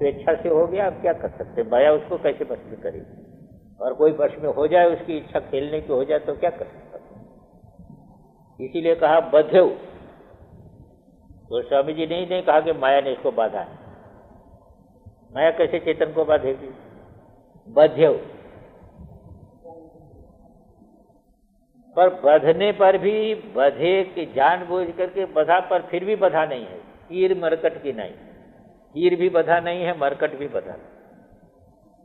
स्वेच्छा से हो गया आप क्या कर सकते माया उसको कैसे बस में करेगी? और कोई वश में हो जाए, उसकी इच्छा खेलने की हो जाए तो क्या कर सकता इसीलिए कहा बध्यव तो स्वामी जी नहीं नहीं कहा कि माया ने इसको बाधा है। माया कैसे चेतन को बाधेगी? बध्यव पर बधने पर भी, बधे की जान बूझ करके बधा पर फिर भी बधा नहीं है। तीर मरकट की नहीं। कीर भी बधा नहीं है मरकट भी बधा नहीं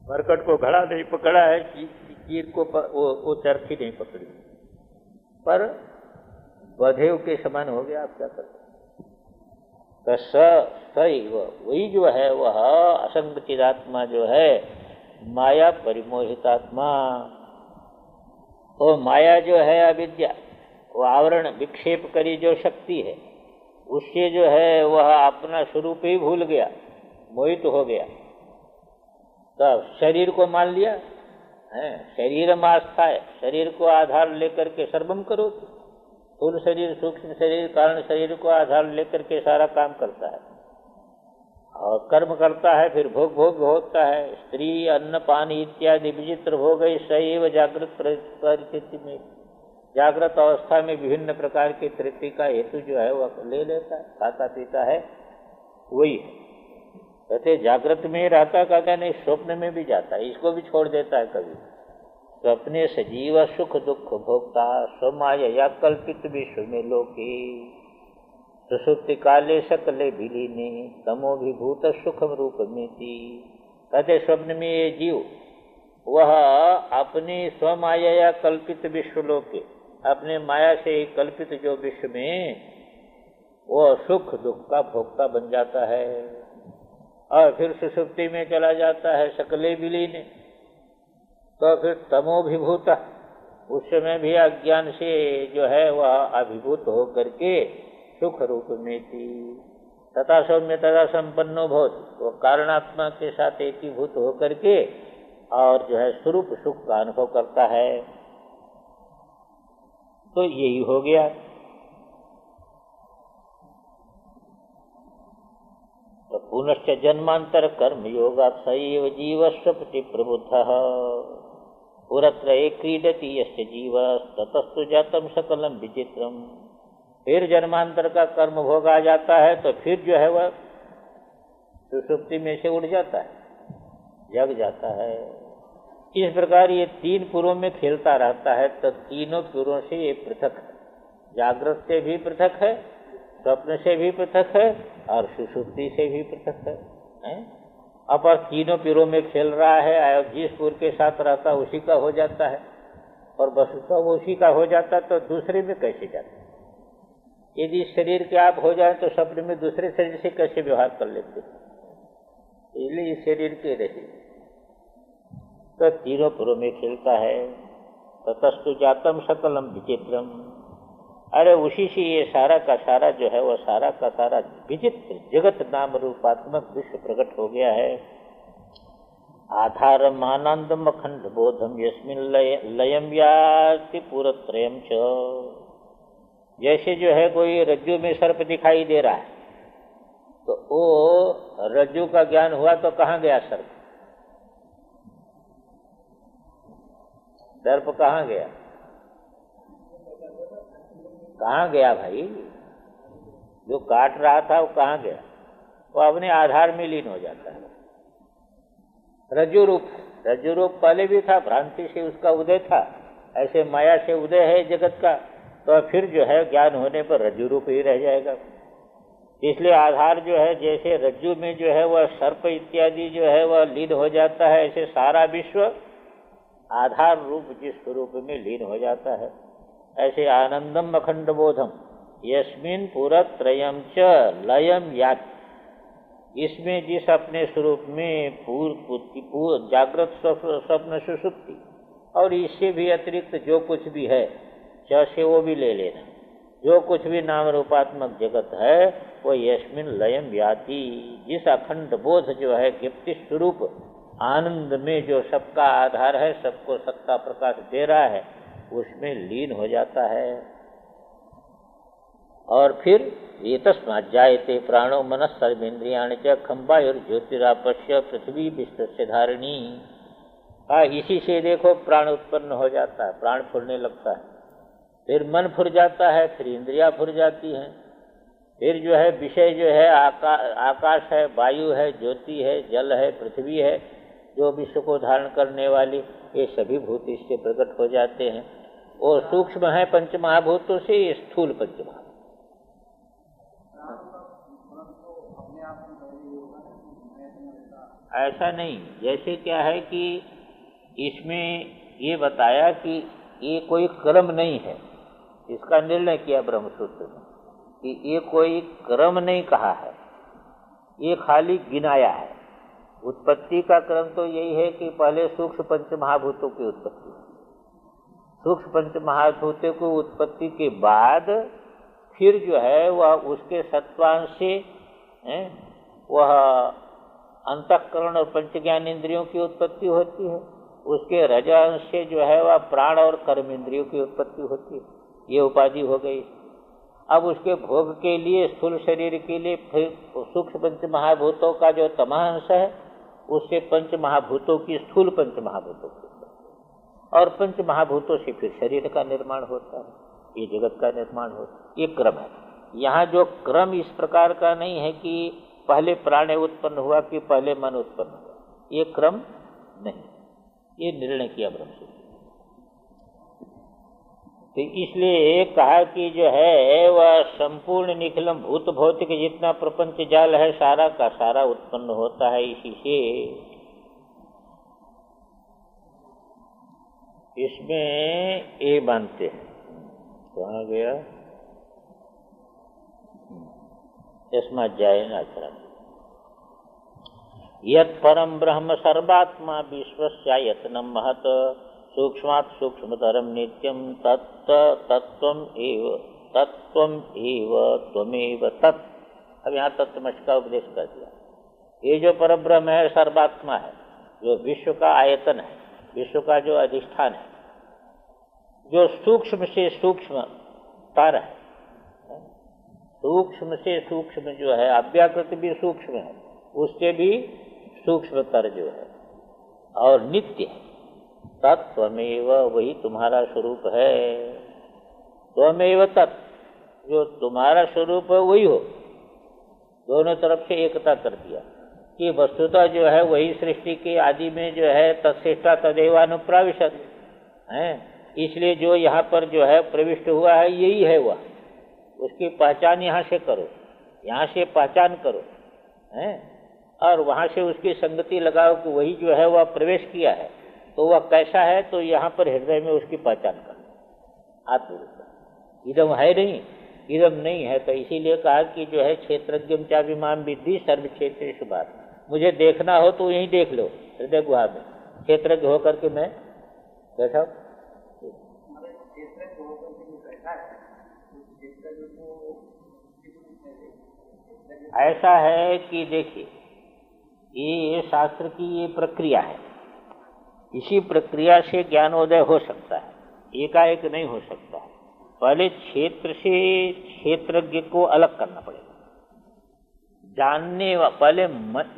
मरकट को घड़ा नहीं पकड़ा है कीर को प, वो, वो चरखी नहीं पकड़ी। पर बधेव के समान हो गया आप क्या करते तो स वही जो है वह असंग चिदात्मा जो है माया परिमोहितात्मा। वो माया जो है अविद्या वो आवरण विक्षेप करी जो शक्ति है उससे जो है वह अपना स्वरूप ही भूल गया। मोहित तो हो गया। तो शरीर को मान लिया, है, शरीर में आस्था है, शरीर को आधार लेकर के सर्वम करो। स्थूल शरीर, सूक्ष्म शरीर, कारण शरीर को आधार लेकर के सारा काम करता है। और कर्म करता है, फिर भोग भोग होता है। स्त्री, अन्न, पानी इत्यादि विचित्र हो भोग सैव जागृत परिस्थिति में, जागृत अवस्था में विभिन्न प्रकार की तृप्ति का हेतु जो है, वह ले लेता है खाता पीता है, वही है। कहते, जागृत में ही रहता का क्या नहीं, स्वप्न में भी जाता है। इसको भी छोड़ देता है कभी। स्वप्ने सजीव सुख दुख भोगता, स्वमाया या कल्पित विश्व में लोके। सुसुप्ति काले सकले विलीने तमोभिभूत सुखम रूप में थी कहते, स्वप्न में ये जीव, वह अपनी स्वमाया या कल्पित विश्वलोक अपने माया से ही कल्पित जो विश्व में, वो सुख दुख का भोक्ता बन जाता है। और फिर सुसुप्ति में चला जाता है, सकले विलीने तो फिर तमोभिभूत, उस समय भी अज्ञान से जो है वह अभिभूत हो करके सुख रूप में थी। तथा सौम्य तथा संपन्नो बहुत वो कारणात्मा के साथ एकीभूत होकर के और जो है स्वरूप सुख का अनुभव करता है। तो यही हो गया। तो पुनश्च जन्मांतर कर्म योगा सैव जीवस्वपति प्रबुद्ध पुरत्र क्रीडति यस्य जीव ततस्तु जातम सकलम विचित्रम। फिर जन्मांतर का कर्म भोग आ जाता है तो फिर जो है वह सुसुप्ति में से उड़ जाता है, जग जाता है। इस प्रकार ये तीन पुरों में खेलता रहता है तो तीनों पुरों से ये पृथक है। जागृत से भी पृथक है स्वप्न से भी पृथक है और सुसुप्ति से भी पृथक है? अपर तीनों पीरों में खेल रहा है जिस पुर के साथ रहता उसी का हो जाता है। और वस्तुतः वो उसी का हो जाता तो दूसरे में कैसे जाता? यदि शरीर के आप हो जाए तो स्वप्न में दूसरे शरीर से कैसे व्यवहार कर लेते? इसलिए इस शरीर के रहे तो तीनों पुरों में खेलता है। ततस्तु जातम सकलम विचित्रम। अरे उसी से ये सारा का सारा जो है वो सारा का सारा विचित्र जगत नाम रूपात्मक विश्व प्रकट हो गया है। आधार आनंदम अखंड बोधम यस्मिन लय, लयम याति पूरत्रयम च। जैसे जो है कोई रज्जु में सर्प दिखाई दे रहा है तो वो रज्जु का ज्ञान हुआ तो कहाँ गया सर्प? दर्प कहाँ गया? कहाँ गया भाई? जो काट रहा था वो कहाँ गया? वो अपने आधार में लीन हो जाता है। रज्जु रूप रज्जु रूप पहले भी था, भ्रांति से उसका उदय था। ऐसे माया से उदय है जगत का तो फिर जो है ज्ञान होने पर रज्जु रूप ही रह जाएगा। इसलिए आधार जो है, जैसे रज्जु में जो है वह सर्प इत्यादि जो है वह लीन हो जाता है, ऐसे सारा विश्व आधार रूप जिस स्वरूप में लीन हो जाता है। ऐसे आनंदम अखंड बोधम यस्मिन पूरा त्रयम च लयम या इसमें जिस अपने स्वरूप में पूर्व जागृत स्वप्न सुसुप्ति, और इससे भी अतिरिक्त जो कुछ भी है च से वो भी ले लेना। जो कुछ भी नाम रूपात्मक जगत है, वो यशमिन लयम व्याति जिस अखंड बोध जो है, गिप्ति स्वरूप, आनंद में जो सबका आधार है, सबको सत्ता प्रकाश दे रहा है उसमें लीन हो जाता है। और फिर ये तस्मात जायते प्राणो मनस सर्वेन्द्रिया च खम्बायुर ज्योतिरापश्य पृथ्वी से धारणी हाँ इसी से देखो प्राण उत्पन्न हो जाता है प्राण फुरने लगता है। फिर मन फुर जाता है फिर इंद्रिया फुर जाती हैं। फिर जो है विषय जो है आका, आकाश है वायु है ज्योति है जल है पृथ्वी है जो विश्व को धारण करने वाली ये सभी भूत इससे प्रकट हो जाते हैं। और सूक्ष्म है पंच महाभूतों से स्थूल पंच ऐसा नहीं, जैसे क्या है कि इसमें ये बताया कि ये कोई क्रम नहीं है। इसका निर्णय किया ब्रह्मसूत्र ने कि ये कोई क्रम नहीं कहा है। ये खाली गिनाया है। उत्पत्ति का क्रम तो यही है कि पहले सूक्ष्म पंच महाभूतों की उत्पत्ति। सूक्ष्म पंच महाभूतों की उत्पत्ति के बाद फिर जो है वह उसके सत्वांश से वह अंतकरण और पंच ज्ञान इंद्रियों की उत्पत्ति होती है। उसके रजांश से जो है वह प्राण और कर्म इंद्रियों की उत्पत्ति होती है। ये उपाधि हो गई। अब उसके भोग के लिए, स्थूल शरीर के लिए फिर सूक्ष्म पंच महाभूतों का जो तमांश है, उससे पंच महाभूतों की स्थूल पंच महाभूतों की। और पंच महाभूतों से फिर शरीर का निर्माण होता है, ये जगत का निर्माण होता है, ये क्रम है। यहाँ जो क्रम इस प्रकार का नहीं है कि पहले प्राण उत्पन्न हुआ कि पहले मन उत्पन्न हुआ, ये क्रम नहीं, ये निर्णय किया ब्रह्म तो इसलिए कहा कि जो है, वह संपूर्ण निखिलम भूत भौतिक जितना प्रपंच जाल है, सारा का सारा उत्पन्न होता है, इसी से इसमें ए मानते हैं। कहा गया? यस्मा जाए आचरण यत परम ब्रह्म सर्वात्मा विश्वस्यायतनम महत, सूक्ष्मात् सूक्ष्मतरम नित्यम तत्व तत्व एव तत्व एव, त्वमेव तत्। अब यहाँ तत्वमश का उपदेश कर दिया। ये जो पर ब्रह्म है, सर्वात्मा है, जो विश्व का आयतन है विश्व का जो अधिष्ठान है, जो सूक्ष्म से सूक्ष्म तर है, सूक्ष्म से सूक्ष्म जो है, अव्याकृत भी सूक्ष्म है, उससे भी सूक्ष्मतर जो है, और नित्य है। तत्वमेव वही तुम्हारा स्वरूप है। त्वमेव तत्व जो तुम्हारा स्वरूप है, वही हो। दोनों तरफ़ से एकता कर दिया। कि वस्तुता जो है वही सृष्टि के आदि में जो है तत्श्रेष्ठा तदेवानुप्राविशत। है? इसलिए जो यहाँ पर जो है प्रविष्ट हुआ है, यही है वह। उसकी पहचान यहाँ से करो। यहाँ से पहचान करो। है? और वहाँ से उसकी संगति लगाओ कि वही जो है वह प्रवेश किया है। तो वह कैसा है तो यहाँ पर हृदय में उसकी पहचान करो। आत्मरूप। इदम है नहीं। इदम नहीं है। तो इसीलिए कहा कि जो है क्षेत्रज्ञ चाभिमान विद्धि सर्व क्षेत्र शुभात मुझे देखना हो तो यहीं देख लो, हृदय गुहा में। क्षेत्रज्ञ होकर के मैं बैठा ऐसा है कि देखिए, ये शास्त्र की ये प्रक्रिया है। इसी प्रक्रिया से ज्ञानोदय हो सकता है, एकाएक नहीं हो सकता। है पहले क्षेत्र से क्षेत्रज्ञ को अलग करना पड़ेगा। जानने पहले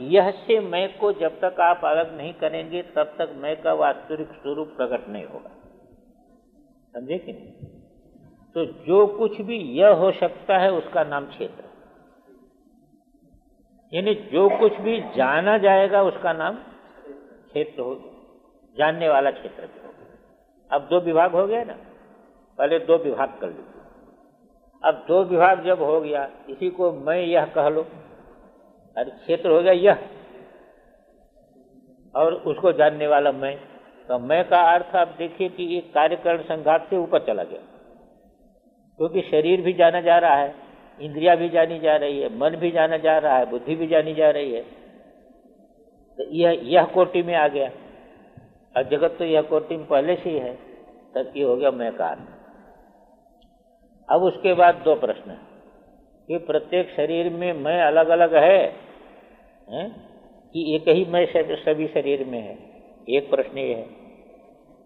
यह से मैं को जब तक आप अलग नहीं करेंगे, तब तक मैं का वास्तविक स्वरूप प्रकट नहीं होगा। समझे कि नहीं? तो जो कुछ भी यह हो सकता है, उसका नाम क्षेत्र यानी जो कुछ भी जाना जाएगा, उसका नाम क्षेत्र हो, जानने वाला क्षेत्र भी होगा अब दो विभाग हो गया ना, पहले दो विभाग कर लीजिए। अब दो विभाग जब हो गया, इसी को मैं यह कह लो अरे क्षेत्र हो गया यह। और उसको जानने वाला मैं तो मैं का अर्थ आप देखिए कि ये कार्यकरण संघात से ऊपर चला गया। क्योंकि शरीर भी जाना जा रहा है इंद्रिया भी जानी जा रही है मन भी जाना जा रहा है बुद्धि भी जानी जा रही है। तो यह यह कोटि में आ गया। और जगत तो यह कोटि में पहले से ही है तब ये हो गया मैं का अर्थ। अब उसके बाद दो प्रश्न कि प्रत्येक शरीर में मैं अलग अलग है, है? कि एक ही मैं सभी शरीर में है। एक प्रश्न ये है।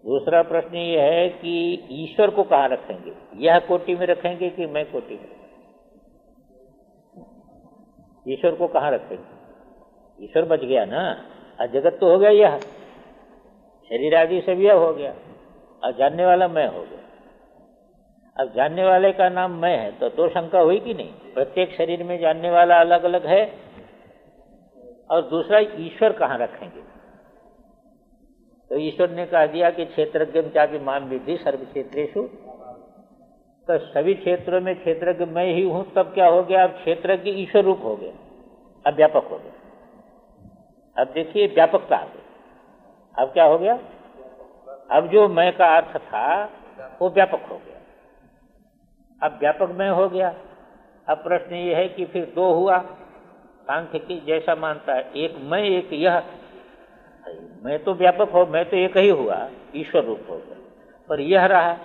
दूसरा प्रश्न ये है कि ईश्वर को कहाँ रखेंगे? यह कोटि में रखेंगे कि मैं कोटि में? ईश्वर को कहाँ रखेंगे? ईश्वर बच गया ना? और जगत तो हो गया यह। शरीर आदि सब यह हो गया। और जानने वाला मैं हो गया। अब जानने वाले का नाम मैं है तो दो शंका हुई कि नहीं? प्रत्येक शरीर में जानने वाला अलग अलग है और दूसरा ईश्वर कहाँ रखेंगे? तो ईश्वर ने कह दिया कि क्षेत्रज्ञ चापी मान विधि सर्व क्षेत्रेशु तो सभी क्षेत्रों में क्षेत्रज्ञ मैं ही हूँ, तब क्या हो गया? अब क्षेत्रज्ञ ईश्वर रूप हो गया अब व्यापक हो गया अब देखिए, व्यापकता आ गई। अब क्या हो गया? अब जो मैं का अर्थ था, वो व्यापक हो गया। अब व्यापक मैं हो गया। अब प्रश्न ये है कि फिर दो हुआ? सांख्य की जैसा मानता है, एक मैं, एक यह। मैं तो व्यापक हो, मैं तो एक ही हुआ, ईश्वर रूप हो गया। पर यह रहा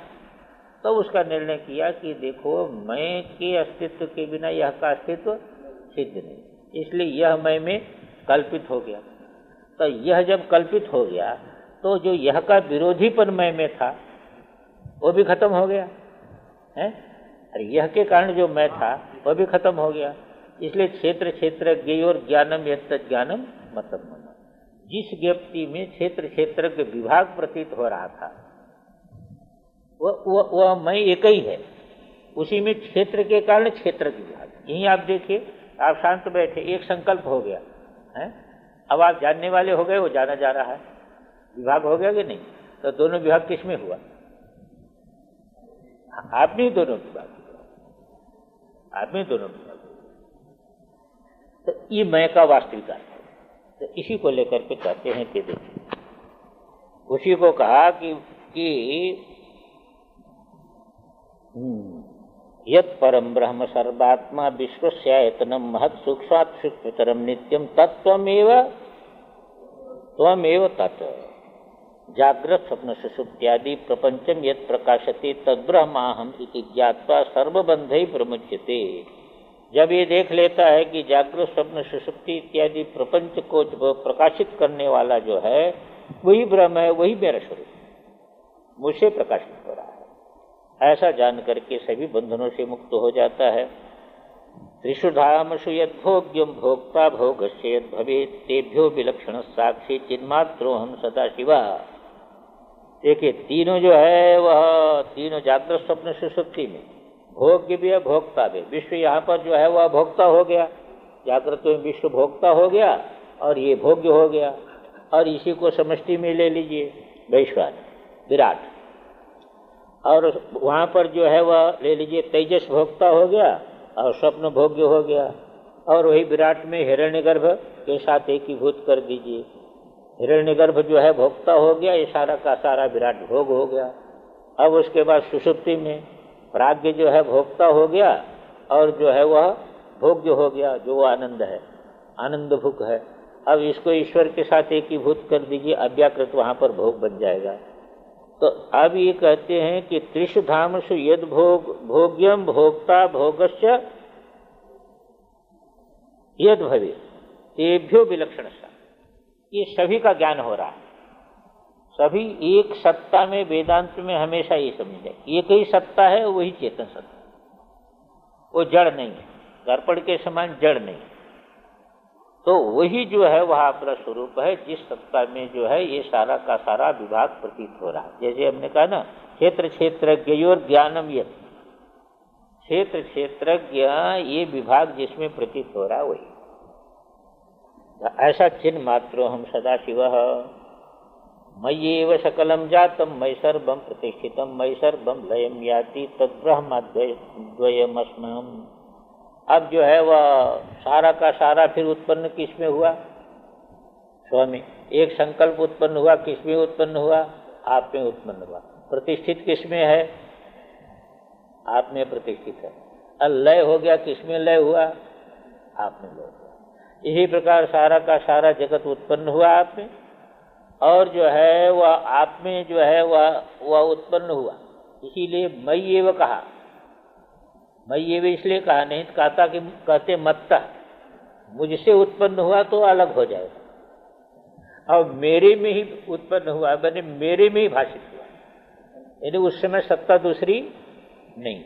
तो उसका निर्णय किया कि देखो, मैं के अस्तित्व के बिना यह का अस्तित्व सिद्ध नहीं। इसलिए यह मैं में कल्पित हो गया। तो यह जब कल्पित हो गया तो जो यह का विरोधीपन मैं में था, वो भी खत्म हो गया। है? अरे, यह के कारण जो मैं था वह भी खत्म हो गया। इसलिए क्षेत्र क्षेत्र ज्ञ और ज्ञानम यद ज्ञानम मतलब जिस व्यक्ति में क्षेत्र क्षेत्र के विभाग प्रतीत हो रहा था वह वह वह मैं एक ही है। उसी में क्षेत्र के कारण क्षेत्र की विभाग। यही आप देखिए, आप शांत बैठे, एक संकल्प हो गया, है? अब आप जानने वाले हो गए, वो जाना जा रहा है। विभाग हो गया कि नहीं? तो दोनों विभाग किसमें हुआ? आप नहीं दोनों विभाग आप में दोनों विभाग तो ये मैं का वास्तविक अर्थ है। तो इसी को लेकर के कहते हैं कि देखिए उसी को कहा कि कि हम्म, यत परम ब्रह्म सर्वात्मा विश्वस्यायतनम महत सूक्ष्मात सूक्ष्मतरम नित्यम तत्वमेव त्वमेव तत्। जागृत स्वप्न सुसुप्त्यादि प्रपंचम यद प्रकाशते तद्ब्रह्माहम इति ज्ञात्वा सर्वबंध प्रमुच्यते। जब ये देख लेता है कि जागृत स्वप्न, सुसुप्ति इत्यादि प्रपंच को प्रकाशित करने वाला जो है, वही ब्रह्म है, वही मेरा स्वरूप मुझसे प्रकाशित हो रहा है। ऐसा जान करके सभी बंधनों से मुक्त हो जाता है। त्रिशुधामसु यद्भोग्यम भोक्ता भोग से भवे तेभ्यो विलक्षण साक्षी चिन्मात्रो हम सदा शिवा देखिए, तीनों जो है, वह तीनों जागृत स्वप्न, सुसुप्ति में। भोग्य भी है, भोक्ता भी। विश्व यहाँ पर जो है, वह भोक्ता हो गया। जागृत में विश्व भोक्ता हो गया और ये भोग्य हो गया। और इसी को समष्टि में ले लीजिए। वैश्वान, विराट। और वहाँ पर जो है, वह ले लीजिए, तेजस भोक्ता हो गया और स्वप्न भोग्य हो गया। और वही विराट में हिरण्यगर्भ के साथ एकीभूत कर दीजिए। हिरण्यगर्भ जो है, भोक्ता हो गया, ये सारा का सारा विराट भोग हो गया। अब उसके बाद सुषुप्ति में प्राग्ञ जो है भोक्ता हो गया और जो है वह भोग्य हो गया, जो आनंद है। आनंद भुक है। अब इसको ईश्वर के साथ एकीभूत कर दीजिए, अव्याकृत वहाँ पर भोग बन जाएगा। तो अब ये कहते हैं कि त्रिश धामसु यद भोग, भोग्यम भोक्ता भोगस्य यद भवे तेभ्यो विलक्षण ये सभी का ज्ञान हो रहा है। सभी एक सत्ता में, वेदांत में हमेशा ये समझे एक ही सत्ता है, वही चेतन सत्ता। वो जड़ नहीं है। दर्पण के समान जड़ नहीं तो वही जो है, वह अपना स्वरूप है, जिस सत्ता में जो है, ये सारा का सारा विभाग प्रतीत हो रहा है। जैसे हमने कहा ना, क्षेत्र क्षेत्रज्ञ और ज्ञानम यथ क्षेत्र क्षेत्रज्ञ, ये विभाग जिसमें प्रतीत हो रहा है, वही। ऐसा चिन्ह मात्रो हम सदा शिव मय्येव सकलम जातम मय सर्वम प्रतिष्ठितम मय सर्वम लयम याति तद्ब्रह्मद्वयमस्मम अब जो है वह सारा का सारा फिर उत्पन्न किसमें हुआ? स्वामी, एक संकल्प उत्पन्न हुआ, किसमें उत्पन्न हुआ? आप में उत्पन्न हुआ। प्रतिष्ठित किसमें है? आप में प्रतिष्ठित है। लय हो गया, किसमें लय हुआ? आप में लय हुआ इसी प्रकार सारा का सारा जगत उत्पन्न हुआ आप में। और जो है, वह आप में जो है, वह वह उत्पन्न हुआ। इसीलिए मई एव कहा। मई एव इसलिए कहा, नहीं तो कहता कि, कहते मत्ता, मुझसे उत्पन्न हुआ तो अलग हो जाएगा। और मेरे में ही उत्पन्न हुआ, मैंने मेरे में ही भाषित हुआ। यानी उस समय सत्ता दूसरी नहीं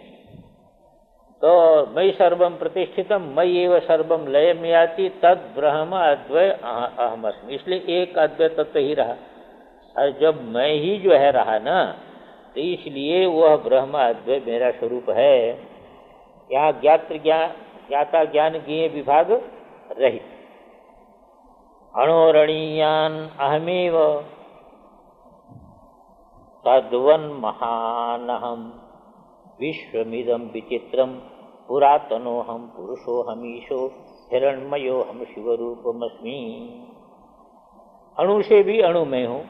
तो मई सर्वम प्रतिष्ठितम मई एवं सर्वम लय में आती तद ब्रह्म अद्वय अहमस्म। इसलिए एक अद्वय तत्व ही रहा। और जब मैं ही जो है रहा ना तो इसलिए वह ब्रह्म अद्वय मेरा स्वरूप है। यहाँ ज्ञात्र ज्ञान ज्ञाता ज्ञान ज्ञेय विभाग रहित। अणोरणीयान अहमेव। तद्वन महानहम विश्वमिदम विचित्रम पुरातनो हम पुरुषो हमीशो हिरणमयो हम शिवरूपमस्मी। अणु से भी अणु में हूँ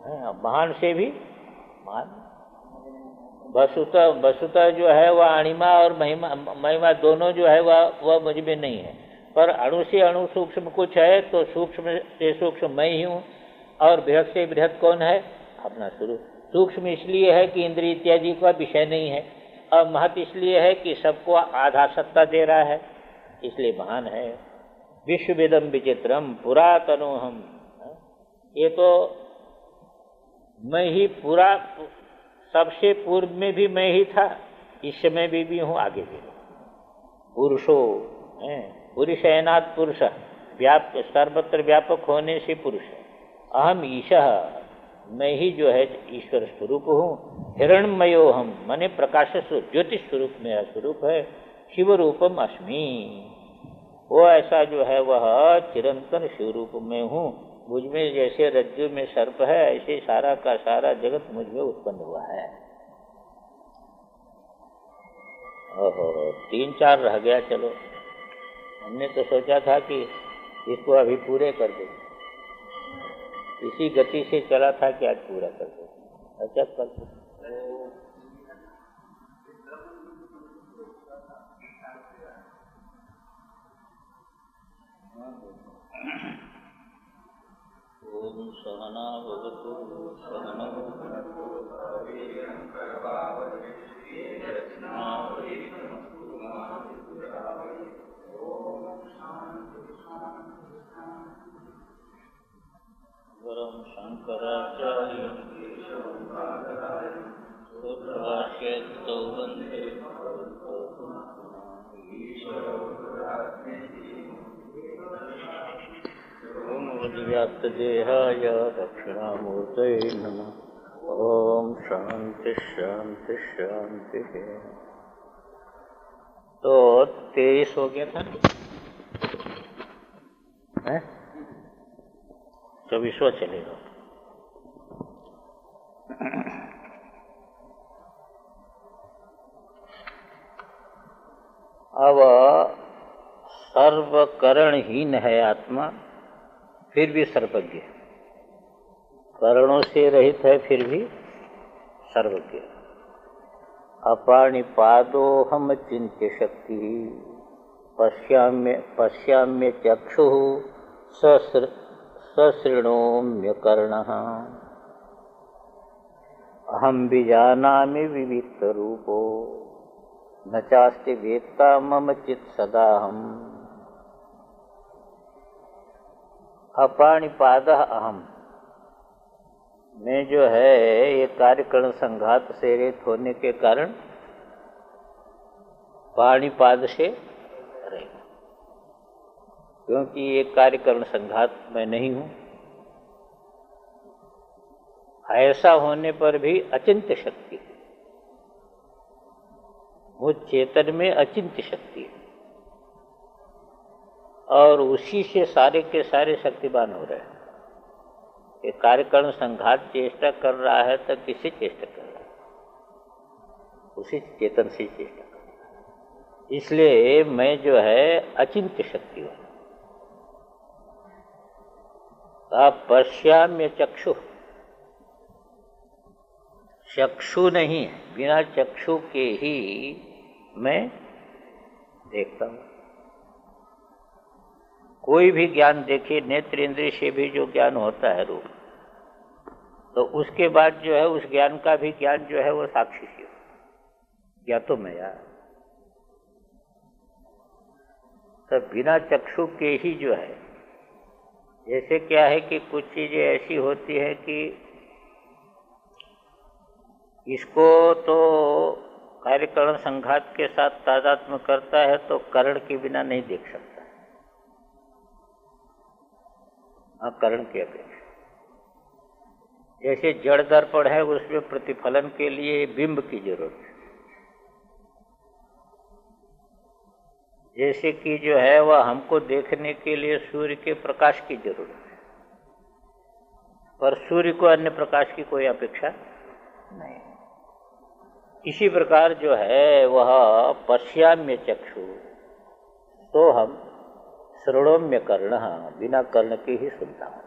हाँ, महान से भी महान। वसुता वसुता जो है वह अणिमा और महिमा महिमा दोनों जो है वह वह मुझमें नहीं है। पर अणु से अणु सूक्ष्म कुछ है तो सूक्ष्म से सूक्ष्म मैं ही हूँ। और बृहद से बृहद कौन है? अपना शुरू सूक्ष्म इसलिए है कि इंद्रिय इत्यादि का विषय नहीं है, और महत इसलिए है कि सबको आधा सत्ता दे रहा है, इसलिए महान है। विश्वविदम विचित्रम पुरातनो हम ये तो मैं ही पूरा, सबसे पूर्व में भी मैं ही था, इस समय भी भी हूँ आगे भी। पुरुषो, है, पुरुष एनाथ पुरुष व्याप सर्वत्र व्यापक होने से पुरुष अहम ईश। मैं ही जो है ईश्वर स्वरूप हूँ। हिरणमयो हम मने प्रकाश ज्योतिष स्वरूप मेरा स्वरूप है। शिव रूपम अस्मी। वो ऐसा जो है वह चिरंतन शिव रूप में हूँ। मुझमें जैसे रज्जु में सर्प है, ऐसे सारा का सारा जगत मुझमें उत्पन्न हुआ है। ओहो, तीन चार रह गया, चलो। हमने तो सोचा था कि इसको अभी पूरे कर दे। इसी गति से चला था कि आज पूरा कर दे। अच्छा कर दो? सहना भवतु सहनौ वरं शङ्कराचार्य सूत्रभाष्यस्तौ वंदे। व्याप्तदेहाय दक्षिणामूर्तये नमः। ॐ शांति शांति शांति। तो तेईस हो गया था? चौबीसवा चलेगा। अब सर्वकरणहीन है आत्मा, फिर भी सर्वज्ञ। करणों से रहित है, फिर भी सर्वज्ञ। अपाणिपादो हम चिंत्य शक्ति, पश्याम्य पश्याम्य चक्षु सशृणोम्य कर्ण अहम बीजाना विविक्त रूपो न चास्ति वेत्ता मम चित सदा हम अपाणिपाद अहम। में जो है, ये कार्यकरण संघात से रेत होने के कारण पाणीपाद से रहे। क्योंकि ये कार्यकरण संघात मैं नहीं हूँ। ऐसा होने पर भी अचिंत्य शक्ति। वो चेतन में अचिंत्य शक्ति है। और उसी से सारे के सारे शक्तिवान हो रहे हैं। ये कार्यकरण संघात चेष्टा कर रहा है तो किसी चेष्टा कर रहा है? उसी चेतन से चेष्टा कर रहा है। इसलिए मैं जो है अचिंत्य शक्ति हूँ। पश्याम्य चक्षु। चक्षु नहीं है, बिना चक्षु के ही मैं देखता हूँ। कोई भी ज्ञान देखे, नेत्र इंद्रिय से भी जो ज्ञान होता है रूप तो उसके बाद जो है, उस ज्ञान का भी ज्ञान जो है, वो साक्षी से या तो मैं यार तो बिना चक्षु के ही जो है जैसे क्या है कि कुछ चीज़ें ऐसी होती है कि इसको तो कार्यकरण संघात के साथ तादात्म करता है तो करण के बिना नहीं देख सकता। हाँ करण की अपेक्षा। जैसे जड़ दर्पण है, उसमें प्रतिफलन के लिए बिंब की ज़रूरत है। जैसे कि जो है वह हमको देखने के लिए सूर्य के प्रकाश की ज़रूरत है। पर सूर्य को अन्य प्रकाश की कोई अपेक्षा नहीं। इसी प्रकार जो है वह पश्याम्य चक्षु तो हम श्रणोम्य कर्ण, बिना कर्ण के ही सुनता हूँ।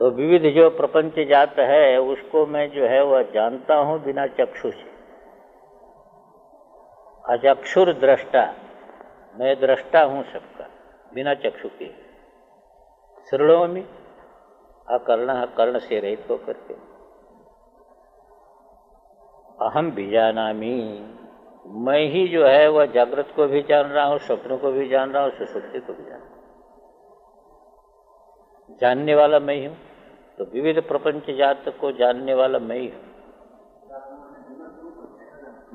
तो विविध जो प्रपंच जात है, उसको मैं जो है वह जानता हूँ बिना चक्षु से। अचक्षुर दृष्टा, मैं दृष्टा हूँ सबका, बिना चक्षु के। श्रणोमी अकर्ण कर्ण से रहित होकर के। अहम बीजानामी, मैं ही जो है वह जागृत को भी जान रहा हूँ, स्वप्नों को भी जान रहा हूँ, सुसुप्ति को भी जान रहा जानने वाला मैं ही हूँ तो विविध प्रपंच जात को जानने वाला मैं ही हूँ।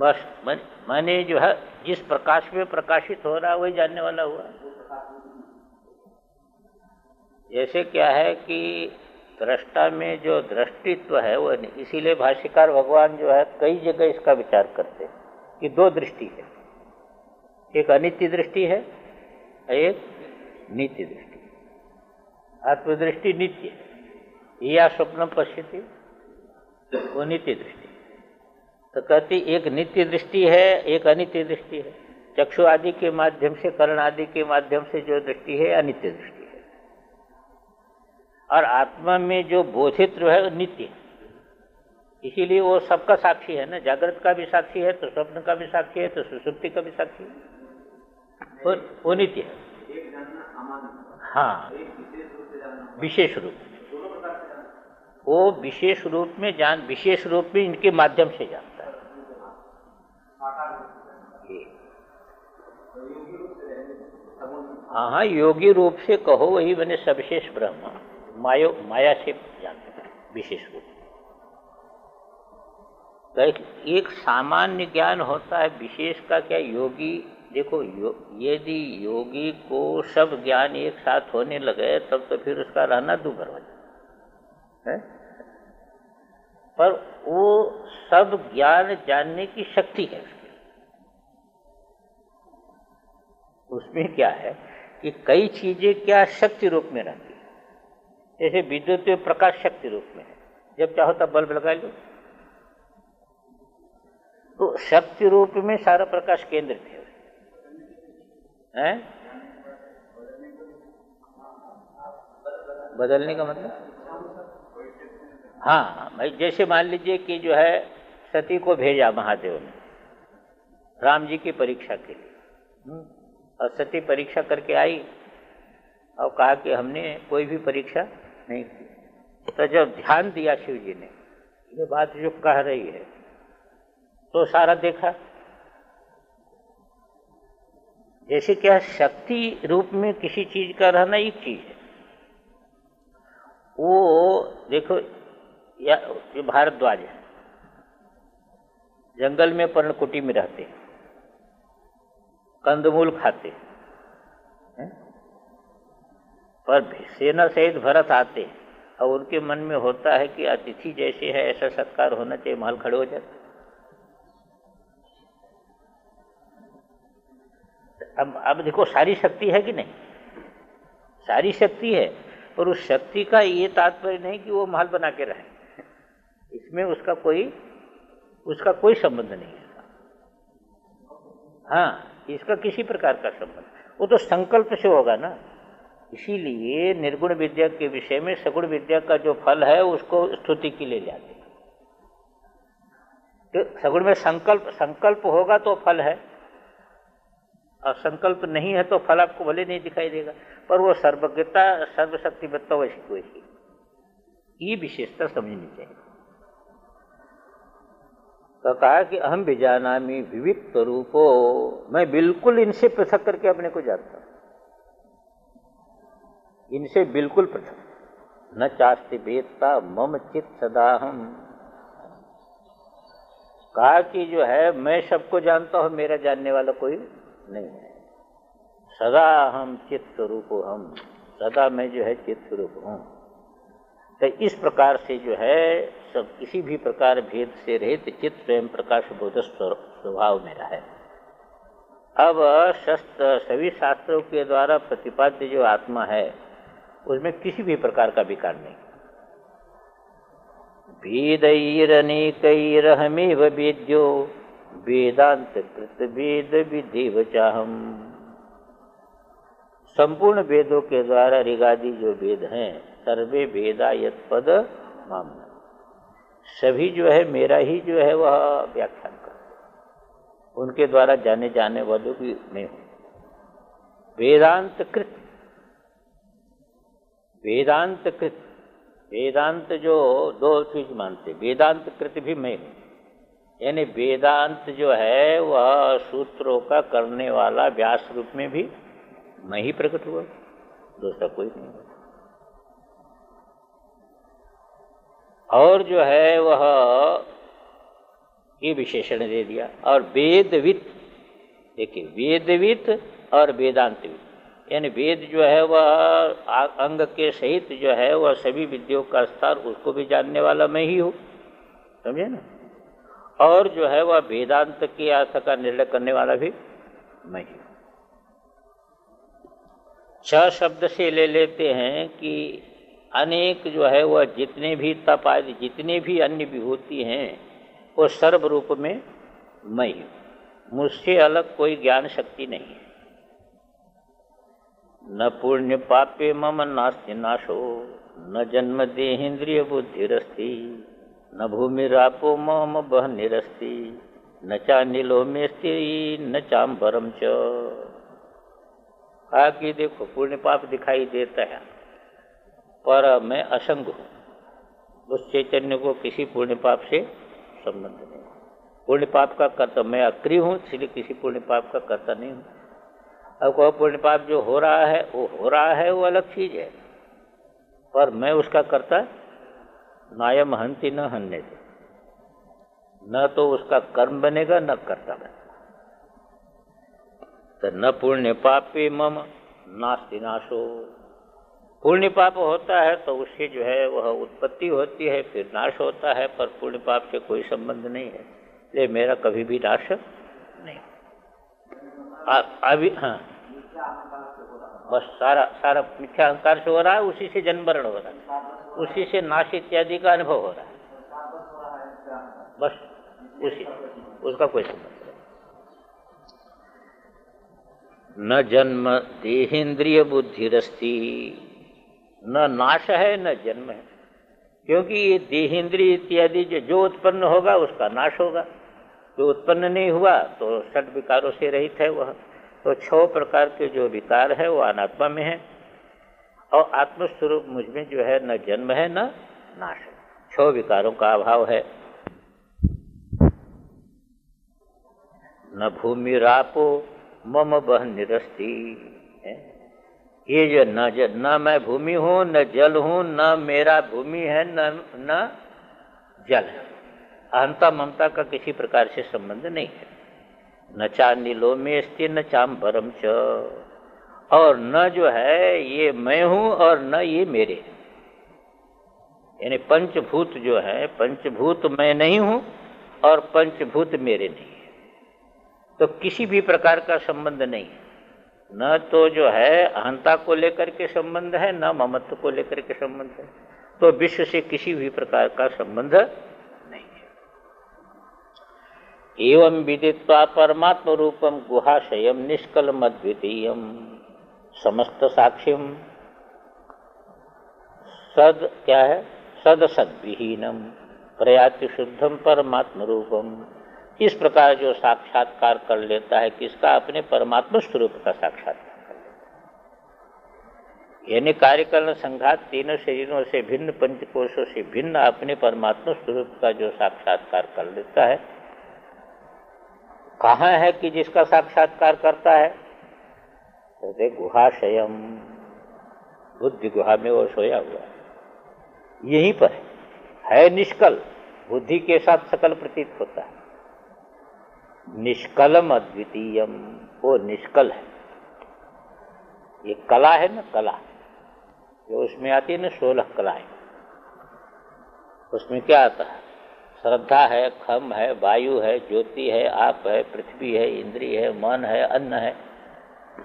बस, मैंने जो है, जिस प्रकाश में प्रकाशित हो रहा है, वही जानने वाला हुआ। जैसे क्या है कि दृष्टा में जो दृष्टित्व है, वो नहीं। इसीलिए भाष्यकार भगवान जो है, कई जगह इसका विचार करते हैं कि दो दृष्टि है। एक अनित्य दृष्टि है, एक नित्य दृष्टि। आत्मदृष्टि नित्य या स्वप्न पश्यति, वो नित्य दृष्टि। तो कहती एक नित्य दृष्टि है एक अनित्य दृष्टि है। चक्षु आदि के माध्यम से कर्ण आदि के माध्यम से जो दृष्टि है अनित्य दृष्टि है। और आत्मा में जो बोधित्व है वो नित्य इसीलिए वो सबका साक्षी है ना। जागृत का भी साक्षी है तो स्वप्न का भी साक्षी है तो सुसुप्ति का भी साक्षी है। वो, नित्य है। हाँ। विशेष रूप। वो विशेष रूप में जान विशेष रूप में इनके माध्यम से जानता है हाँ योगी रूप से कहो वही बने सविशेष ब्रह्म मायो माया से जानते हैं विशेष रूप। एक सामान्य ज्ञान होता है विशेष का क्या योगी देखो यो, यदि योगी को सब ज्ञान एक साथ होने लगे तब तो फिर उसका रहना दुभर हो जाए पर वो सब ज्ञान जानने की शक्ति है उसमें क्या है कि कई चीज़ें क्या शक्ति रूप में रहती जैसे विद्युत प्रकाश शक्ति रूप में है। जब चाहो तब बल्ब लगा लो। तो शक्ति रूप में सारा प्रकाश केंद्रित है। हैं? बदलने का मतलब? हाँ भाई जैसे मान लीजिए कि जो है सती को भेजा महादेव ने राम जी की परीक्षा के लिए। हम्म, और सती परीक्षा करके आई और कहा कि हमने कोई भी परीक्षा नहीं की। तो जब ध्यान दिया शिव जी ने ये बात जो कह रही है तो सारा देखा। जैसे क्या शक्ति रूप में किसी चीज़ का रहना एक चीज़ है। वो देखो या ये भारद्वाज है। जंगल में पर्णकुटी में रहते हैं। कंदमूल खाते हैं। पर सेना सहित भरत आते हैं। और उनके मन में होता है कि अतिथि जैसे है, ऐसा सत्कार होना चाहिए, महल खड़े हो जाते अब अब देखो, सारी शक्ति है कि नहीं? सारी शक्ति है, पर उस शक्ति का ये तात्पर्य नहीं कि वो महल बना के रहे। इसमें उसका कोई उसका कोई संबंध नहीं है हाँ इसका किसी प्रकार का संबंध। वो तो संकल्प से होगा ना। इसीलिए निर्गुण विद्या के विषय में सगुण विद्या का जो फल है, उसको स्तुति के लिए जाते तो सगुण में संकल्प संकल्प होगा तो फल है। और संकल्प नहीं है तो फल आपको भले नहीं दिखाई देगा। पर वो सर्वज्ञता सर्वशक्तिवत्ता वैसी वैसी ये विशेषता समझनी चाहिए। तो कहा कि अहम भी जाना विविध रूपो। मैं बिल्कुल इनसे पृथक करके अपने को जानता हूँ। इनसे बिल्कुल पृथक। न चास्ति वेदता मम चित सदा हम कहा कि जो है, मैं सबको जानता हूँ, मेरा जानने वाला कोई नहीं है। सदा हम चित्त स्वरूप हम सदा मैं जो है चित्त स्वरूप हूँ। तो इस प्रकार से जो है सब किसी भी प्रकार भेद से रहित चित्त स्वयं प्रकाश बोध स्वभाव मेरा है। अब शस्त्र सभी शास्त्रों के द्वारा प्रतिपाद्य जो आत्मा है, उसमें किसी भी प्रकार का विकार नहीं। वेद्यो वेदांत कृत वेद विधि चाहम। संपूर्ण वेदों के द्वारा ऋगादि जो वेद हैं, सर्वे वेदा यद पद मामला सभी जो है, मेरा ही जो है, वह व्याख्यान कर उनके द्वारा जाने जाने वालों की मैं हूँ वेदांत कृत। वेदांत कृत। वेदांत जो दो चीज़ मानते वेदांत कृत भी मैं हूँ। यानी वेदांत जो है, वह सूत्रों का करने वाला व्यास रूप में भी मैं ही प्रकट हुआ। दूसरा कोई नहीं। और जो है वह ये विशेषण दे दिया। और वेदवित, देखिए, वेदवित और वेदांतवित। यानी वेद जो है वह अंग के सहित जो है वह सभी विद्यों का स्तर उसको भी जानने वाला मैं ही हूँ। समझे ना? और जो है वह वेदांत के अर्थ का निर्णय करने वाला भी मैं ही हूँ। छह शब्द से ले लेते हैं कि अनेक जो है वह जितने भी तप आदि, जितने भी अन्य विभूति हैं, वो सर्व रूप में मैं हूँ। मुझसे अलग कोई ज्ञान शक्ति नहीं है। न पुण्य पापे मम नास्ति नाशो, न जन्म देहेन्द्रिय बुद्धिस्ती न भूमि रापो मम बह निरस्ती, न चा नीलो में स्त्री न चाम्बरम च। आगे देखो, पुण्य पाप दिखाई देता है। पर मैं असंग हूँ। उस चैतन्य को किसी पुण्य पाप से संबंध नहीं पुण्य पाप का कर्ता मैं अक्रिय हूँ, इसलिए किसी पुण्य पाप का कर्ता नहीं हूँ। अब कहो पुण्य पाप जो हो रहा है, वो हो रहा है, वो अलग चीज़ है। पर मैं उसका कर्ता नायम हंति न हनने से न तो उसका कर्म बनेगा, न कर्ता बनेगा। तो न पुण्य पापी मम, नास्ति नाशो। पुण्य पाप होता है तो उससे जो है वह उत्पत्ति होती है फिर नाश होता है पर पुण्य पाप से कोई संबंध नहीं है। इसलिए मेरा कभी भी नाश नहीं। आ, अभी हाँ। बस सारा सारा मिथ्या अहंकार से हो रहा है उसी से जन्मरण हो रहा है। उसी से नाश इत्यादि का अनुभव हो रहा है। बस उसी उसका कोई संबंध न जन्म देहेन्द्रिय बुद्धिस्ती न नाश है, न जन्म है। क्योंकि ये देहेंद्रिय इत्यादि जो जो उत्पन्न होगा, उसका नाश होगा। जो उत्पन्न नहीं हुआ तो षट विकारों से रहित है वह। तो छह प्रकार के जो विकार है, वो अनात्मा में है। और आत्मस्वरूप मुझमें जो है, न जन्म है, न नाश है। छह विकारों का अभाव है। न भूमि रापो, मम बह निरस्ती। ये जो न न मैं भूमि हूँ, न जल हूँ, न मेरा भूमि है, न न जल है। अहंता ममता का किसी प्रकार से संबंध नहीं है। न चा नीलो में स्थिर न चाम भरम च। और न जो है, ये मैं हूँ और न ये मेरे यानी पंचभूत जो है, पंचभूत मैं नहीं हूँ और पंचभूत मेरे नहीं है। तो किसी भी प्रकार का संबंध नहीं है। न तो जो है अहंता को लेकर के संबंध है, न ममत्व को लेकर के संबंध है। तो विश्व से किसी भी प्रकार का संबंध नहीं है। एवं विदित्वा परमात्म रूपम गुहाशयम निष्कल अद्वितीय समस्त साक्ष्यम सद, क्या है? सद सद्विहीनम प्रयाति शुद्धम परमात्म रूपम इस प्रकार जो साक्षात्कार कर लेता है, किसका? अपने परमात्मा स्वरूप का साक्षात्कार कर लेता है। यानी कार्यकरण संघात तीनों शरीरों से भिन्न पंचकोशों से भिन्न अपने परमात्मा स्वरूप का जो साक्षात्कार कर लेता है। कहाँ है कि जिसका साक्षात्कार करता है? कहते गुहाशयम बुद्धि गुहा में वो सोया हुआ है। यहीं पर है निष्कल, बुद्धि के साथ सकल प्रतीत होता है। निष्कलम अद्वितीयम। वो निष्कल है। ये कला है ना कला। जो उसमें आती है ना सोलह कलाएँ। उसमें क्या आता है? श्रद्धा है खम है वायु है ज्योति है आप है पृथ्वी है इंद्रिय है मन है अन्न है।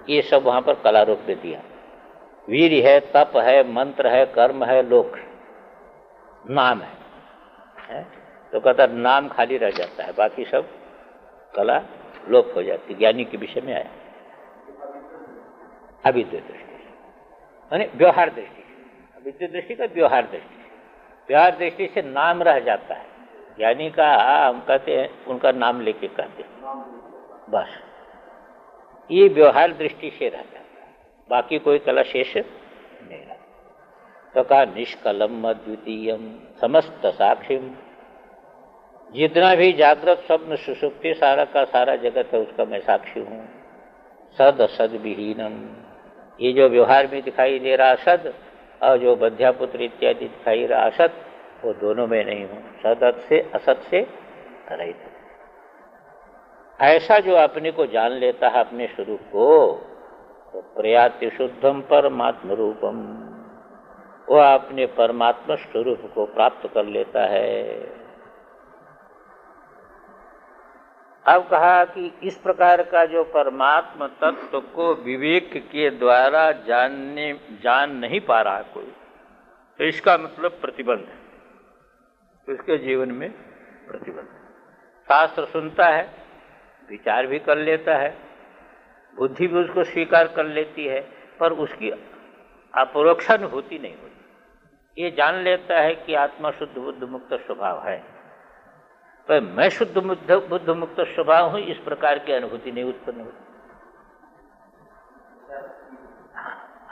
ये सब वहाँ पर कला रूप में दिया। वीर है तप है मंत्र है कर्म है लोक नाम है, है? तो कहता नाम खाली रह जाता है बाकी सब कला लोप हो जाती, ज्ञानी के विषय में आया। अविद्य दृष्टि से। व्यवहार दृष्टि अविद्य दृष्टि का व्यवहार दृष्टि व्यवहार दृष्टि से नाम रह जाता है। ज्ञानी का, हम कहते हैं, उनका नाम लेके कहते हैं। बस। ये व्यवहार दृष्टि से रह जाता है। बाकी कोई कला शेष नहीं रहता तो कहा निष्कलम अद्वितीयम, समस्त साक्षी जितना भी जागृत स्वप्न सुसुप्ति सारा का सारा जगत है, उसका मैं साक्षी हूँ। सद असद विहीनम। ये जो व्यवहार में दिखाई दे रहा, सद, और जो बध्यापुत्र इत्यादि दिखाई रहा, असत, वो दोनों में नहीं हूँ। सदत से असत से रहित ऐसा जो अपने को जान लेता है अपने स्वरूप को तो प्रयाति शुद्धम परमात्म रूपम। वो अपने परमात्मा स्वरूप को प्राप्त कर लेता है। अब कहा कि इस प्रकार का जो परमात्म तत्व को विवेक के द्वारा जानने, जान नहीं पा रहा कोई तो इसका मतलब प्रतिबंध है। उसके जीवन में प्रतिबंध शास्त्र सुनता है, विचार भी कर लेता है, बुद्धि भी उसको स्वीकार कर लेती है, पर उसकी अपरोक्षानुभूति नहीं होती। ये जान लेता है कि आत्मा शुद्ध, बुद्ध मुक्त स्वभाव है। पर मैं शुद्ध बुद्ध मुक्त स्वभाव हूँ, इस प्रकार की अनुभूति नहीं उत्पन्न होती।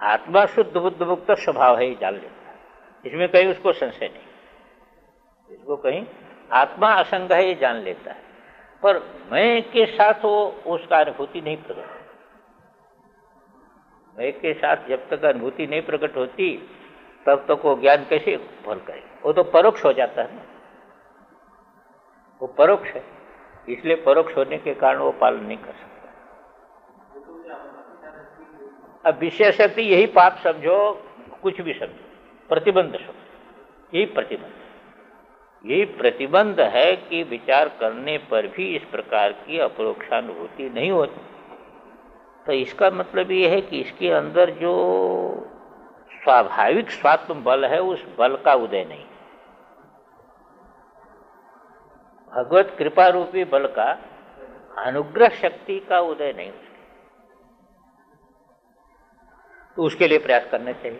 आत्मा शुद्ध बुद्ध मुक्त स्वभाव है, ये जान लेता है। इसमें कहीं उसको संशय नहीं। इसको कहीं आत्मा असंग है, ये जान लेता है। पर मैं के साथ वो, उसका अनुभूति नहीं प्रकट मैं के साथ जब तक अनुभूति नहीं प्रकट होती, तब तक वो ज्ञान कैसे फल करे वो तो परोक्ष हो जाता है ना। वो परोक्ष है, इसलिए परोक्ष होने के कारण वो पालन नहीं कर सकता। अब विषय शक्ति यही पाप समझो, कुछ भी समझो, प्रतिबंध समझो, यही प्रतिबंध। यही प्रतिबंध है कि विचार करने पर भी इस प्रकार की अपरोक्षानुभूति नहीं होती। तो इसका मतलब ये है कि इसके अंदर जो स्वाभाविक स्वात्म बल है, उस बल का उदय नहीं। भगवत कृपा रूपी बल का अनुग्रह शक्ति का उदय नहीं उसके तो उसके लिए प्रयास करने चाहिए।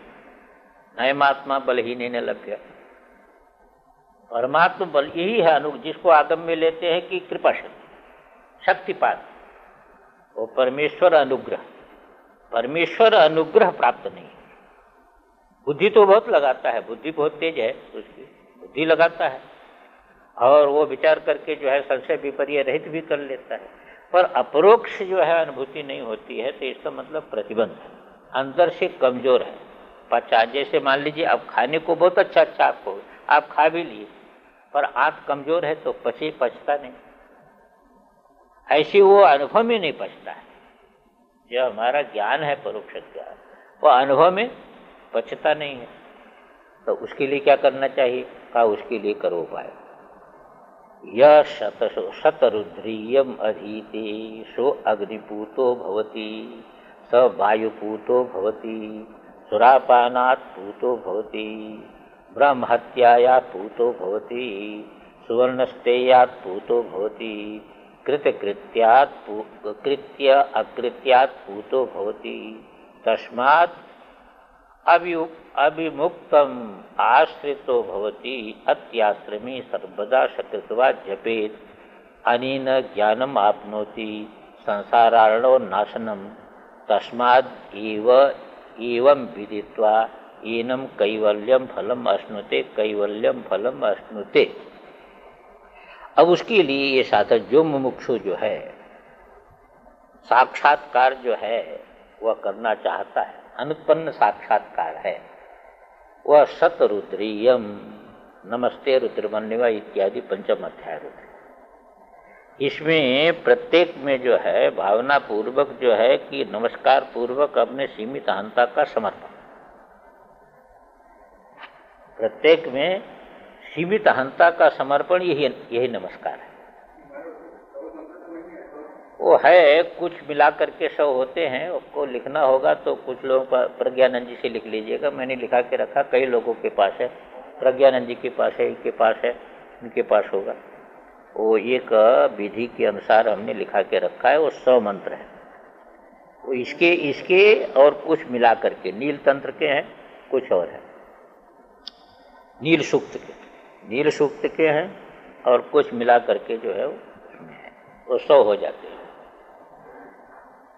नयमात्मा बल ही नहीं लग गया। परमात्मा बल यही है अनु, जिसको आगम में लेते हैं कि कृपा शक्ति शक्तिपात वो परमेश्वर अनुग्रह परमेश्वर अनुग्रह प्राप्त नहीं। बुद्धि तो बहुत लगाता है, बुद्धि बहुत तेज है उसकी। बुद्धि लगाता है। और वो विचार करके जो है संशय विपर्य रहित भी कर लेता है। पर अपरोक्ष जो है अनुभूति नहीं होती है तो इसका मतलब प्रतिबंध है। अंदर से कमज़ोर है। पचा जैसे मान लीजिए आप खाने को बहुत अच्छा अच्छा आपको आप खा भी लिए, पर आँख कमज़ोर है तो पचे पचता नहीं। ऐसी वो अनुभव में नहीं पचता है। जो हमारा ज्ञान है, परोक्ष ज्ञान, वो अनुभव में पचता नहीं है। तो उसके लिए क्या करना चाहिए? कहा, उसके लिए करो उपाय। यह शतशो शतरुद्रीयम अधीते। सो अग्निपूतो भवती, स वायुपूतो भवती, सुरापानात् पूतो भवती, ब्रह्महत्यायात् पूतो भवती, सुवर्णस्तेयात् पूतो भवती, कृतकृत्यात् कृत्य अकृत्यात् पूतो भवती, तस्मात् अभिमुक्तम आश्रितो भवती, अत्याश्रमी सर्वदा सकृत्वा जपेत अनेन ज्ञानम आपनोति संसाराणो नाशनम। तस्माद एव, एवं विदित्वा एनम कैवल्यम फलम अश्नुते कैवल्यम फलम अश्नुते। अब उसके लिए ये साधक जो मुमुक्षु जो है, साक्षात्कार जो है, वह करना चाहता है। अनुत्पन्न साक्षात्कार है। वह सतरुद्रीयम नमस्ते रुद्रमन्यवा इत्यादि पंचम अध्याय रुद्र इसमें प्रत्येक में जो है भावना पूर्वक जो है कि नमस्कार पूर्वक अपने सीमित अहंता का समर्पण। प्रत्येक में सीमित अहंता का समर्पण यही यही नमस्कार है। वो है, कुछ मिला करके सब होते हैं, उसको लिखना होगा तो कुछ लोगों का प्रज्ञानंद जी से लिख लीजिएगा। मैंने लिखा के रखा, कई लोगों के पास है, प्रज्ञानंद जी के पास है, इनके पास है, इनके पास होगा। वो एक विधि के अनुसार हमने लिखा के रखा है, वो सौ मंत्र है। वो इसके इसके और कुछ मिला करके, नील तंत्र के हैं, कुछ और है। नील सूक्त के, नील सूक्त के हैं और कुछ मिला करके जो है उसमें है वो सौ हो जाते हैं।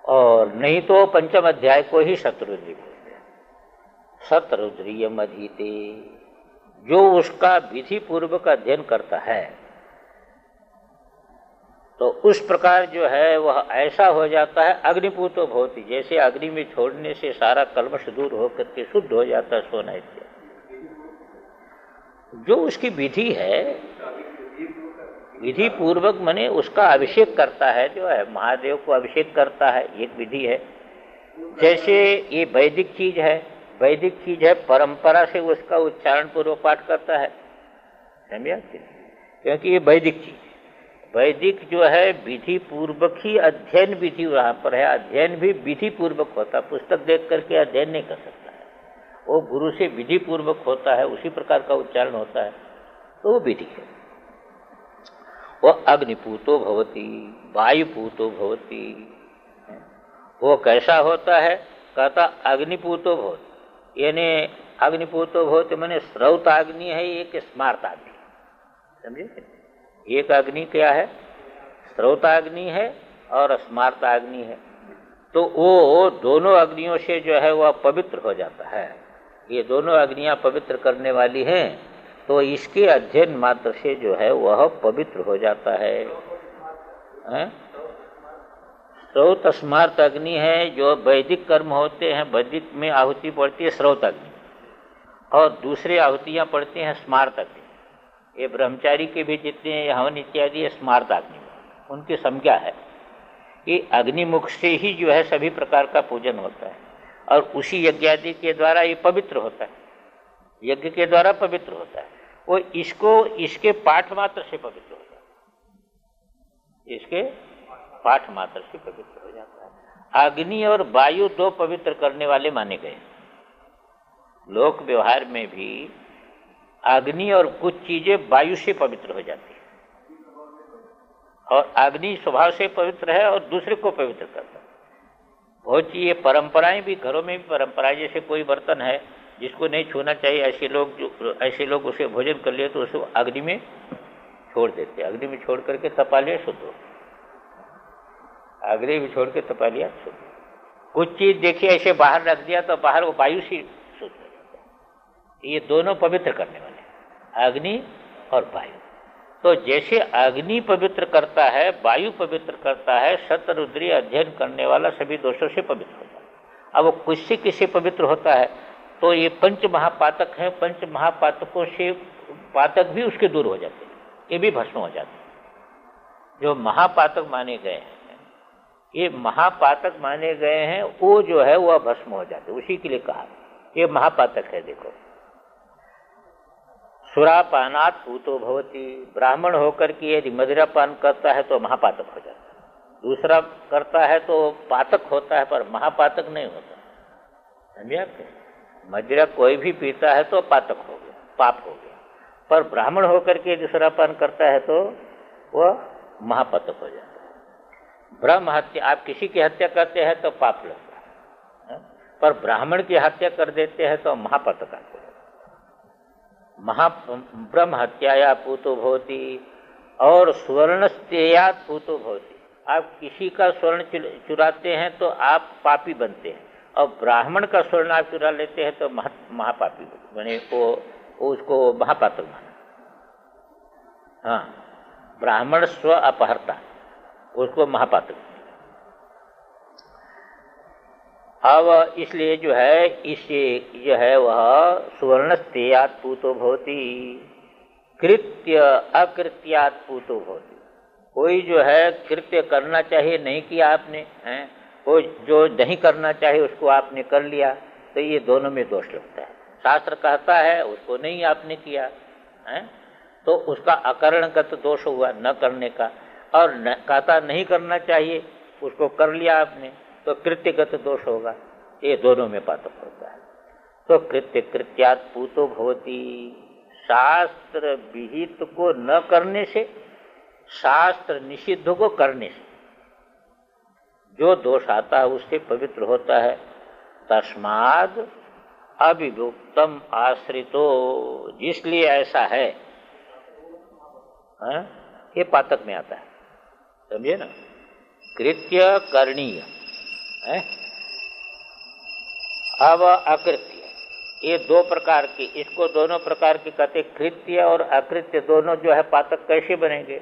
और नहीं तो पंचम अध्याय को ही शत्रुद्री बोलते हैं। शत्रुद्रीय मधीते जो उसका विधि पूर्वक अध्ययन करता है तो उस प्रकार जो है, वह ऐसा हो जाता है, अग्निपूतो भवती, जैसे अग्नि में छोड़ने से सारा कलमश दूर होकर के शुद्ध हो जाता है, सोना इत्यादि। जो उसकी विधि है विधि पूर्वक मने उसका अभिषेक करता है, जो है, महादेव को अभिषेक करता है, एक विधि है। जैसे ये वैदिक चीज़ है, वैदिक चीज़ है, परंपरा से उसका उच्चारण पूर्वक पाठ करता है। समझा क्योंकि ये वैदिक चीज़ वैदिक जो है विधि पूर्वक ही अध्ययन विधि वहाँ पर है। अध्ययन भी विधि पूर्वक होता है। पुस्तक देख करके अध्ययन नहीं कर सकता है। वो गुरु से विधि पूर्वक होता है, उसी प्रकार का उच्चारण होता है। तो वो विधि है। वो अग्निपूतो भवती, वायुपूतो भवती। वो कैसा होता है? कहता, अग्निपूतो भवती। यानी अग्निपूतो भवती मैंने स्रौत अग्नि है, एक स्मार्त अग्नि। समझे? एक अग्नि क्या है? स्रोताग्नि है और स्मार्ताग्नि है। तो वो दोनों अग्नियों से जो है वह पवित्र हो जाता है। ये दोनों अग्नियाँ पवित्र करने वाली हैं। तो इसके अध्ययन मात्र से जो है वह पवित्र हो जाता है। स्रोत स्मार्त अग्नि है, जो वैदिक कर्म होते हैं, वैदिक में आहुति पड़ती है स्रोत अग्नि। और दूसरे आहुतियाँ पड़ती हैं स्मार्त अग्नि। ये ब्रह्मचारी के भी जितने हवन इत्यादि स्मार्त अग्नि। उनकी संज्ञा है। कि अग्निमुख से ही जो है सभी प्रकार का पूजन होता है। और उसी यज्ञादि के द्वारा ये पवित्र होता है। यज्ञ के द्वारा पवित्र होता है। वो इसको, इसके पाठ मात्र से पवित्र हो जाता है। इसके पाठ मात्र से पवित्र हो जाता है। अग्नि और वायु दो पवित्र करने वाले माने गए लोक व्यवहार में भी अग्नि और कुछ चीज़ें वायु से पवित्र हो जाती है। और अग्नि स्वभाव से पवित्र है और दूसरे को पवित्र करता है। बहुत ये परंपराएँ भी, घरों में भी परंपराएँ, जैसे कोई बर्तन है जिसको नहीं छूना चाहिए, ऐसे लोग जो, ऐसे लोग उसे भोजन कर लिए तो उसे अग्नि में छोड़ देते। अग्नि में छोड़ करके तपा लिया, शुद्ध हो अग्नि में छोड़ के तपा लिया, शुद्ध कुछ चीज़ देखिए ऐसे बाहर रख दिया तो बाहर वो वायु से शुद्ध ये दोनों पवित्र करने वाले अग्नि और वायु। तो जैसे अग्नि पवित्र करता है, वायु पवित्र करता है शतरुद्री अध्ययन करने वाला सभी दोषों से पवित्र होता है। अब वो किससे किससे पवित्र होता है? तो ये पंच महापातक हैं, पंच महापातकों से पातक भी उसके दूर हो जाते हैं, ये भी भस्म हो जाते हैं। जो महापातक माने गए हैं, ये महापातक माने गए हैं, वो जो है वह भस्म हो जाते उसी के लिए कहा, ये महापातक है, देखो। सुरापानात पूतो भवती, ब्राह्मण होकर के यदि मदिरा पान करता है तो महापातक हो जाता है। दूसरा करता है तो पातक होता है, पर महापातक नहीं होता। समझे आपके मदिरा कोई भी पीता है तो पातक हो गया, पाप हो गया। पर ब्राह्मण होकर के यदि पान करता है तो वह महापातक हो जाता है। ब्रह्म हत्या, आप किसी की हत्या करते हैं तो पाप लगता है पर ब्राह्मण की हत्या कर देते हैं तो महापातक आते महा, ब्रह्म हत्याया पूतो भवती और स्वर्णस्तेयात पूतो भवती। आप किसी का स्वर्ण चुराते हैं तो आप पापी बनते हैं। और ब्राह्मण का स्वर्ण आप चुरा लेते हैं तो महा महापापी बने वो, उसको महापात्र माना। हाँ ब्राह्मण स्व अपहरता उसको महापात्र अब इसलिए जो है इससे जो है वह सुवर्णस्तेयात पूतो भवती कृत्य अकृत्यात पूतो भवती। कोई जो है कृत्य करना चाहिए नहीं किया आपने हैं? कोई जो नहीं करना चाहिए उसको आपने कर लिया तो ये दोनों में दोष लगता है। शास्त्र कहता है उसको नहीं आपने किया है? तो उसका अकरणगत दोष हुआ न करने का और न, कहता नहीं करना चाहिए उसको कर लिया आपने तो कृत्यगत दोष होगा। ये दोनों में पातक होता है। तो कृत्य कृत्यात पूतो भवती। शास्त्र विहित को न करने से शास्त्र निषिद्ध को करने से जो दोष आता है उससे पवित्र होता है। तस्माद अभिभुक्तम आश्रितो। जिसलिए ऐसा है, हा? ये पातक में आता है। समझे ना? कृत्य करणीय, है? अब अकृत्य। ये दो प्रकार की, इसको दोनों प्रकार की कहते कृत्य और अकृत्य। दोनों जो है पातक कैसे बनेंगे?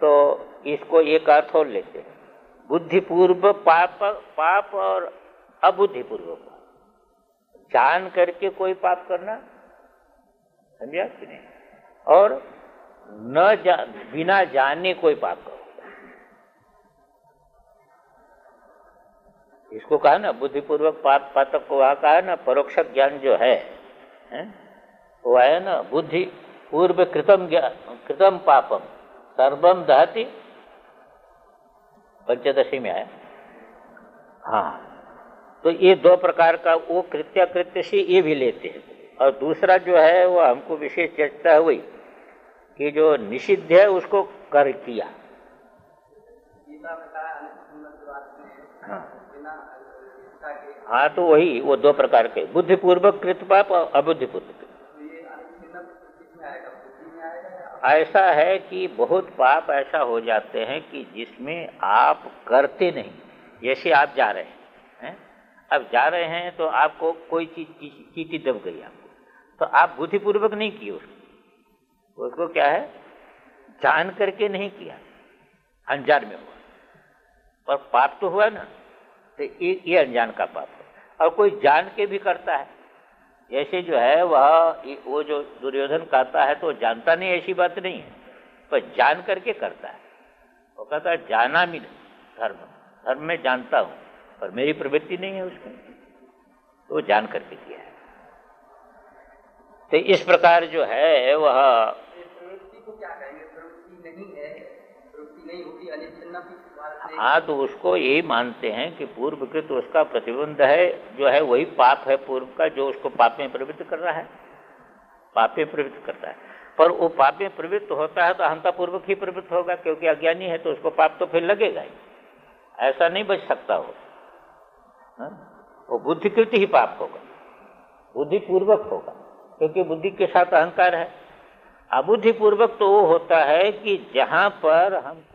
तो इसको एक अर्थ और लेते हैं। बुद्धिपूर्व पाप पाप और अबुद्धिपूर्व जान करके कोई पाप करना समझा कि नहीं? और न जा, बिना जाने कोई पाप करो। इसको कहा ना बुद्धिपूर्वक पाप पातक को वहाँ कहा ना परोक्ष ज्ञान जो है, वो है ना बुद्धि पूर्व कृतम कृतम पापम सर्वम दहती पंचदशी में आया। हाँ। तो ये दो प्रकार का वो कृत्य कृत्य से ये भी लेते हैं। और दूसरा जो है वो हमको विशेष चर्चा हुई कि जो निषिद्ध है उसको कर किया। हाँ। हाँ तो वही वो दो प्रकार के। बुद्धिपूर्वक कृत पाप और अबुद्धिपूर्वक। ऐसा है कि बहुत पाप ऐसा हो जाते हैं कि जिसमें आप करते नहीं, जैसे आप जा रहे हैं हैं? अब जा रहे हैं तो आपको कोई चीज़ चीटी दब गई आपको। तो आप बुद्धिपूर्वक नहीं किए उसको। उसको क्या है? जान करके नहीं किया। अनजान में हुआ। पर पाप तो हुआ ना तो ये अनजान का पाप है। और कोई जान के भी करता है जैसे जो है, वह वो जो दुर्योधन कहता है तो जानता नहीं, ऐसी बात नहीं है। पर जान करके करता है। वो कहता है, जाना भी नहीं, धर्म। धर्म में जानता हूँ, पर मेरी प्रवृत्ति नहीं है उसमें तो जान करके किया है। तो इस प्रकार जो है, वह प्रवृत्ति को क्या कहेंगे? प्रवृत्ति नहीं है। हाँ तो उसको यही मानते हैं कि पूर्वकृत उसका प्रतिबंध है, जो है वही पाप है पूर्व का, जो उसको पाप में प्रवृत्त कर रहा है। पाप में प्रवृत्त करता है। पर वो पाप में प्रवृत्त होता है तो अहंता पूर्वक ही प्रवृत्त होगा, क्योंकि अज्ञानी है तो उसको पाप तो फिर लगेगा ही। ऐसा नहीं बच सकता वो। हाँ? वो बुद्धिकृत ही पाप होगा। बुद्धिपूर्वक होगा, क्योंकि बुद्धि के साथ अहंकार है। अबुद्धिपूर्वक तो वो होता है कि जहाँ पर जाने